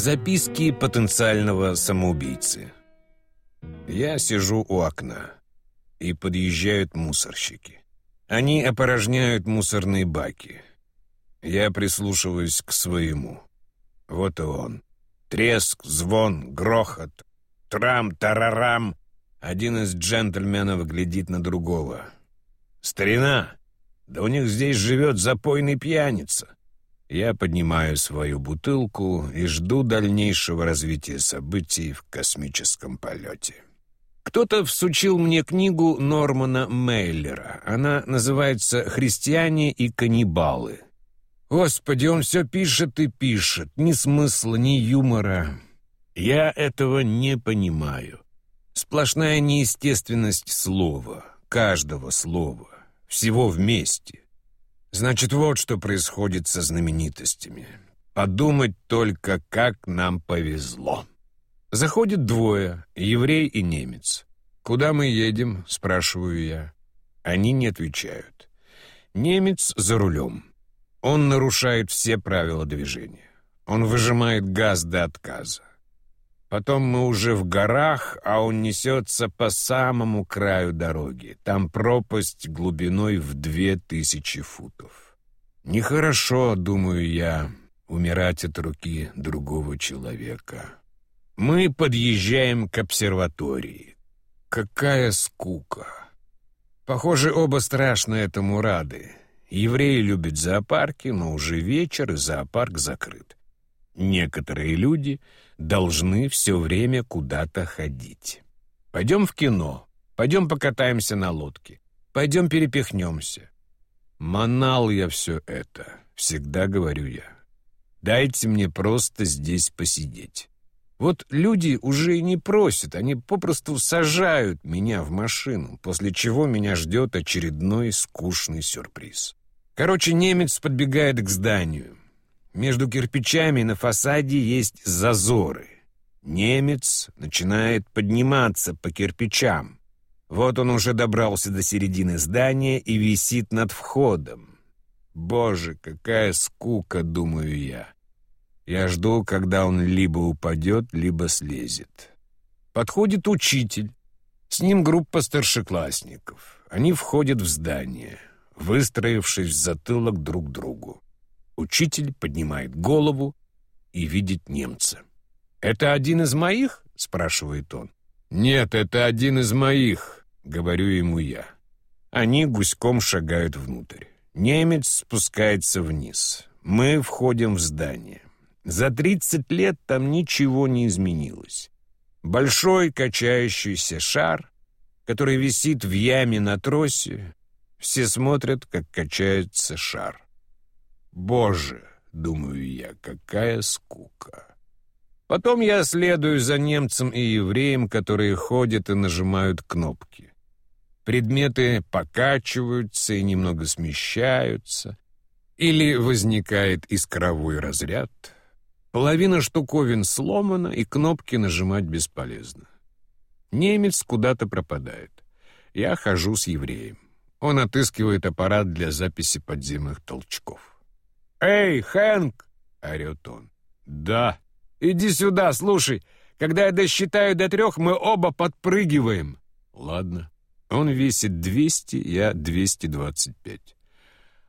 Записки потенциального самоубийцы. Я сижу у окна, и подъезжают мусорщики. Они опорожняют мусорные баки. Я прислушиваюсь к своему. Вот и он. Треск, звон, грохот. Трам-тарарам. Один из джентльменов глядит на другого. «Старина! Да у них здесь живет запойный пьяница!» Я поднимаю свою бутылку и жду дальнейшего развития событий в космическом полете. Кто-то всучил мне книгу Нормана Мейлера. Она называется «Христиане и каннибалы». Господи, он все пишет и пишет. Ни смысла, ни юмора. Я этого не понимаю. Сплошная неестественность слова, каждого слова, всего вместе. Значит, вот что происходит со знаменитостями. Подумать только, как нам повезло. Заходит двое, еврей и немец. «Куда мы едем?» — спрашиваю я. Они не отвечают. Немец за рулем. Он нарушает все правила движения. Он выжимает газ до отказа. Потом мы уже в горах, а он несется по самому краю дороги. Там пропасть глубиной в две тысячи футов. Нехорошо, думаю я, умирать от руки другого человека. Мы подъезжаем к обсерватории. Какая скука! Похоже, оба страшно этому рады. Евреи любят зоопарки, но уже вечер, и зоопарк закрыт. Некоторые люди должны все время куда-то ходить. Пойдем в кино, пойдем покатаемся на лодке, пойдем перепихнемся. Манал я все это, всегда говорю я. Дайте мне просто здесь посидеть. Вот люди уже и не просят, они попросту сажают меня в машину, после чего меня ждет очередной скучный сюрприз. Короче, немец подбегает к зданию. Между кирпичами на фасаде есть зазоры. Немец начинает подниматься по кирпичам. Вот он уже добрался до середины здания и висит над входом. Боже, какая скука, думаю я. Я жду, когда он либо упадет, либо слезет. Подходит учитель. С ним группа старшеклассников. Они входят в здание, выстроившись в затылок друг другу. Учитель поднимает голову и видит немца. «Это один из моих?» — спрашивает он. «Нет, это один из моих», — говорю ему я. Они гуськом шагают внутрь. Немец спускается вниз. Мы входим в здание. За тридцать лет там ничего не изменилось. Большой качающийся шар, который висит в яме на тросе. Все смотрят, как качается шар. Боже, думаю я, какая скука. Потом я следую за немцем и евреем, которые ходят и нажимают кнопки. Предметы покачиваются и немного смещаются, или возникает искровой разряд. Половина штуковин сломана, и кнопки нажимать бесполезно. Немец куда-то пропадает. Я хожу с евреем. Он отыскивает аппарат для записи подземных толчков. «Эй, Хэнк!» — орет он. «Да. Иди сюда, слушай. Когда я досчитаю до трех, мы оба подпрыгиваем». «Ладно». Он весит 200, я 225.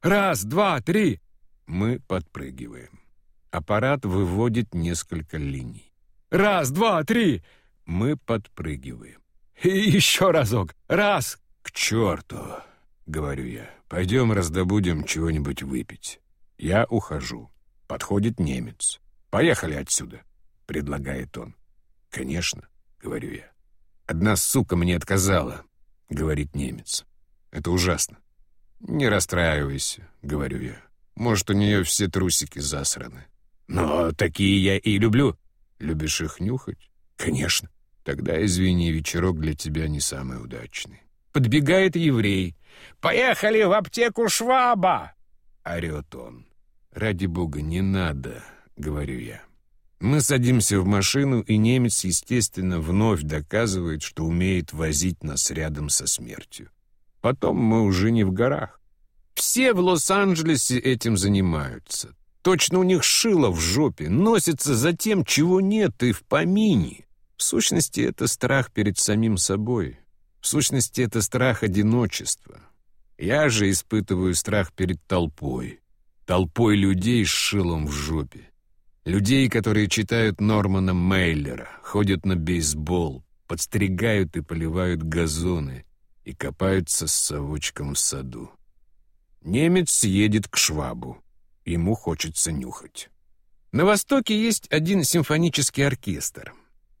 «Раз, два, три!» Мы подпрыгиваем. Аппарат выводит несколько линий. «Раз, два, три!» Мы подпрыгиваем. «И еще разок! Раз!» «К черту!» — говорю я. «Пойдем раздобудем чего-нибудь выпить». Я ухожу. Подходит немец. «Поехали отсюда», — предлагает он. «Конечно», — говорю я. «Одна сука мне отказала», — говорит немец. «Это ужасно». «Не расстраивайся», — говорю я. «Может, у нее все трусики засраны». «Но такие я и люблю». «Любишь их нюхать?» «Конечно». «Тогда, извини, вечерок для тебя не самый удачный». Подбегает еврей. «Поехали в аптеку Шваба!» Орет он. «Ради бога, не надо», — говорю я. Мы садимся в машину, и немец, естественно, вновь доказывает, что умеет возить нас рядом со смертью. Потом мы уже не в горах. Все в Лос-Анджелесе этим занимаются. Точно у них шило в жопе, носятся за тем, чего нет и в помине. В сущности, это страх перед самим собой. В сущности, это страх одиночества. Я же испытываю страх перед толпой. Толпой людей с шилом в жопе. Людей, которые читают Нормана Мейлера, ходят на бейсбол, подстригают и поливают газоны и копаются с совочком в саду. Немец едет к Швабу. Ему хочется нюхать. На Востоке есть один симфонический оркестр.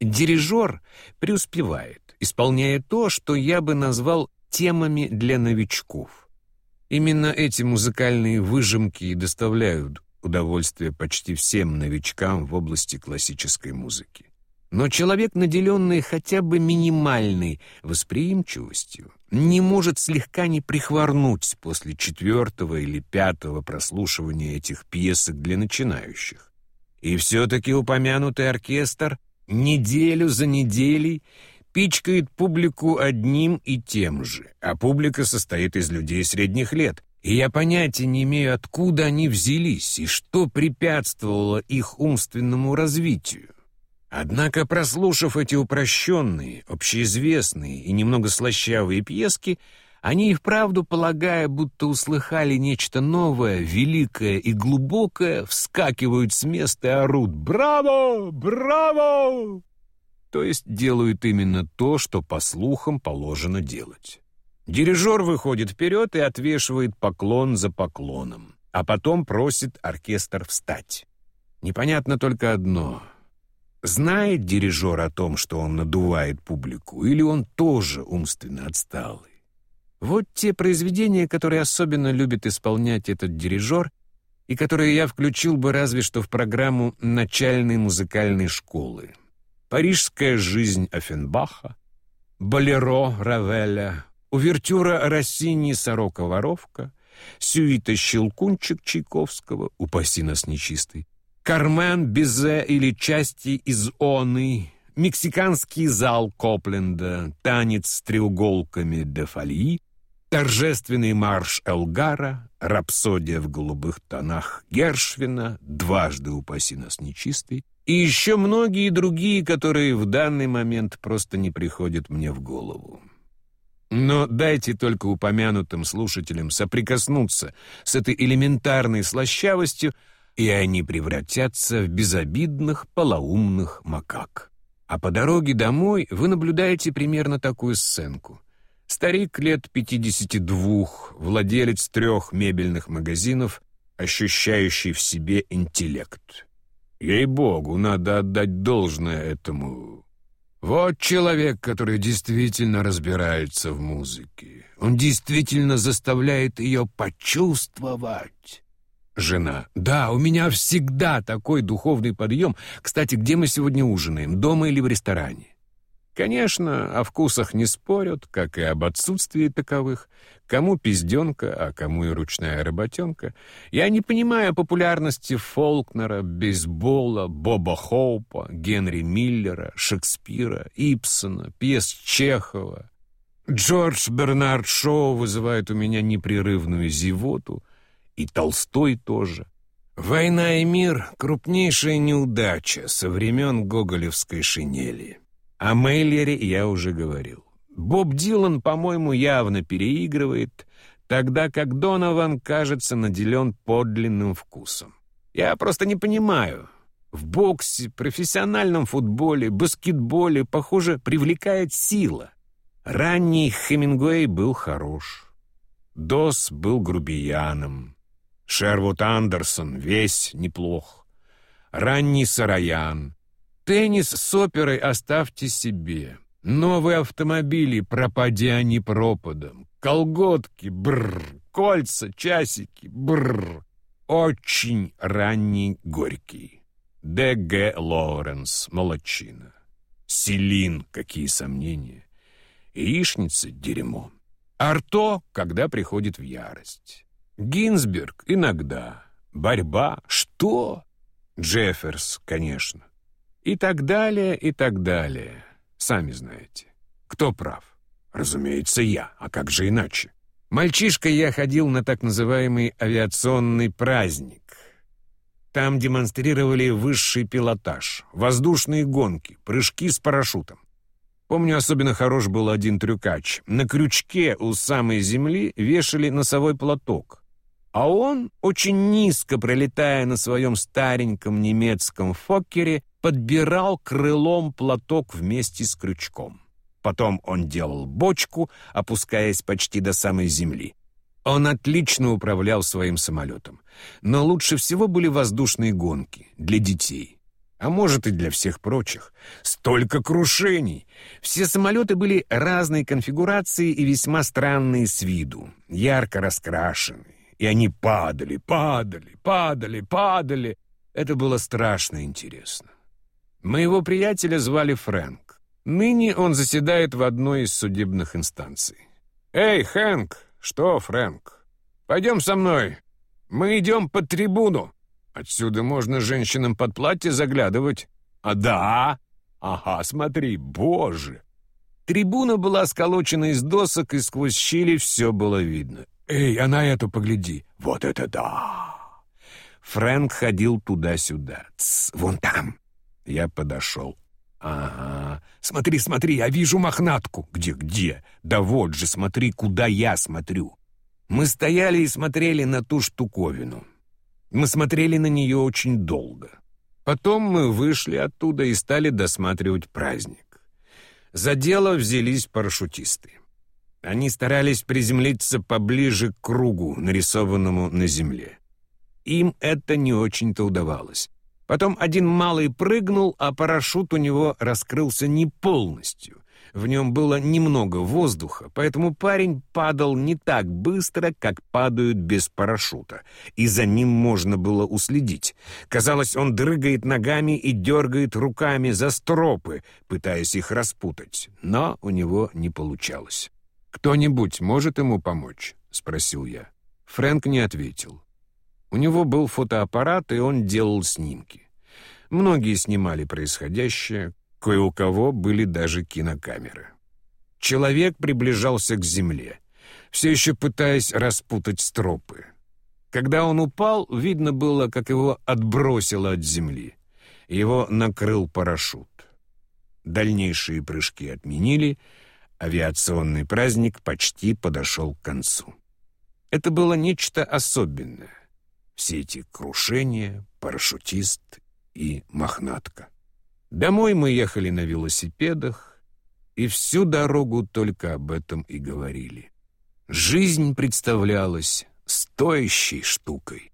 Дирижер преуспевает, исполняя то, что я бы назвал темами для новичков. Именно эти музыкальные выжимки и доставляют удовольствие почти всем новичкам в области классической музыки. Но человек, наделенный хотя бы минимальной восприимчивостью, не может слегка не прихворнуть после четвертого или пятого прослушивания этих пьесок для начинающих. И все-таки упомянутый оркестр неделю за неделей пичкает публику одним и тем же, а публика состоит из людей средних лет, и я понятия не имею, откуда они взялись и что препятствовало их умственному развитию. Однако, прослушав эти упрощенные, общеизвестные и немного слащавые пьески, они и вправду, полагая, будто услыхали нечто новое, великое и глубокое, вскакивают с места и орут «Браво! Браво!» То есть делают именно то, что по слухам положено делать. Дирижер выходит вперед и отвешивает поклон за поклоном, а потом просит оркестр встать. Непонятно только одно — Знает дирижер о том, что он надувает публику, или он тоже умственно отсталый? Вот те произведения, которые особенно любит исполнять этот дирижер, и которые я включил бы разве что в программу начальной музыкальной школы. «Парижская жизнь» Офенбаха, «Болеро» Равеля, «Увертюра Россини «Сорока-воровка», «Сюита Щелкунчик» Чайковского, упаси нас нечистый, Кармен Бизе или части из Оны, мексиканский зал Копленда, танец с треуголками де Фали, торжественный марш Элгара, рапсодия в голубых тонах Гершвина, дважды упаси нас нечистый, и еще многие другие, которые в данный момент просто не приходят мне в голову. Но дайте только упомянутым слушателям соприкоснуться с этой элементарной слащавостью, и они превратятся в безобидных полоумных макак. А по дороге домой вы наблюдаете примерно такую сценку. Старик лет 52, владелец трех мебельных магазинов, ощущающий в себе интеллект. Ей-богу, надо отдать должное этому. Вот человек, который действительно разбирается в музыке. Он действительно заставляет ее почувствовать. Жена. «Да, у меня всегда такой духовный подъем. Кстати, где мы сегодня ужинаем, дома или в ресторане?» Конечно, о вкусах не спорят, как и об отсутствии таковых. Кому пизденка, а кому и ручная работенка. Я не понимаю популярности Фолкнера, бейсбола, Боба Хоупа, Генри Миллера, Шекспира, Ипсона, пьес Чехова. Джордж Бернард Шоу вызывает у меня непрерывную зевоту — и Толстой тоже. «Война и мир — крупнейшая неудача со времен гоголевской шинели. О Мейлере я уже говорил. Боб Дилан, по-моему, явно переигрывает, тогда как Донован, кажется, наделен подлинным вкусом. Я просто не понимаю. В боксе, профессиональном футболе, баскетболе, похоже, привлекает сила. Ранний Хемингуэй был хорош. Дос был грубияном. Шервуд Андерсон весь неплох. Ранний Сараян. Теннис с оперой оставьте себе. Новые автомобили, пропади они пропадом. Колготки, бррр. Кольца, часики, бррр. Очень ранний Горький. Д.Г. Лоуренс, молодчина. Селин, какие сомнения. Яичница — дерьмо. Арто, когда приходит в ярость. Гинзберг иногда. Борьба. Что? Джефферс, конечно. И так далее, и так далее. Сами знаете. Кто прав? Разумеется, я. А как же иначе? Мальчишкой я ходил на так называемый авиационный праздник. Там демонстрировали высший пилотаж, воздушные гонки, прыжки с парашютом. Помню, особенно хорош был один трюкач. На крючке у самой земли вешали носовой платок. А он, очень низко пролетая на своем стареньком немецком фоккере, подбирал крылом платок вместе с крючком. Потом он делал бочку, опускаясь почти до самой земли. Он отлично управлял своим самолетом. Но лучше всего были воздушные гонки для детей. А может и для всех прочих. Столько крушений! Все самолеты были разной конфигурации и весьма странные с виду, ярко раскрашенные. И они падали, падали, падали, падали. Это было страшно интересно. Моего приятеля звали Фрэнк. Ныне он заседает в одной из судебных инстанций. «Эй, Хэнк!» «Что, Фрэнк? Пойдем со мной. Мы идем под трибуну. Отсюда можно женщинам под платье заглядывать». «А да? Ага, смотри, боже!» Трибуна была сколочена из досок, и сквозь щели все было видно. «Эй, а на эту погляди! Вот это да!» Фрэнк ходил туда-сюда. «Тсс, вон там!» Я подошел. «Ага. Смотри, смотри, я вижу мохнатку». «Где-где?» «Да вот же, смотри, куда я смотрю». Мы стояли и смотрели на ту штуковину. Мы смотрели на нее очень долго. Потом мы вышли оттуда и стали досматривать праздник. За дело взялись парашютисты. Они старались приземлиться поближе к кругу, нарисованному на земле. Им это не очень-то удавалось. Потом один малый прыгнул, а парашют у него раскрылся не полностью. В нем было немного воздуха, поэтому парень падал не так быстро, как падают без парашюта, и за ним можно было уследить. Казалось, он дрыгает ногами и дергает руками за стропы, пытаясь их распутать, но у него не получалось. «Кто-нибудь может ему помочь?» — спросил я. Фрэнк не ответил. У него был фотоаппарат, и он делал снимки. Многие снимали происходящее, кое у кого были даже кинокамеры. Человек приближался к земле, все еще пытаясь распутать стропы. Когда он упал, видно было, как его отбросило от земли. Его накрыл парашют. Дальнейшие прыжки отменили, авиационный праздник почти подошел к концу. Это было нечто особенное все эти крушения, парашютист и мохнатка. Домой мы ехали на велосипедах, и всю дорогу только об этом и говорили. Жизнь представлялась стоящей штукой.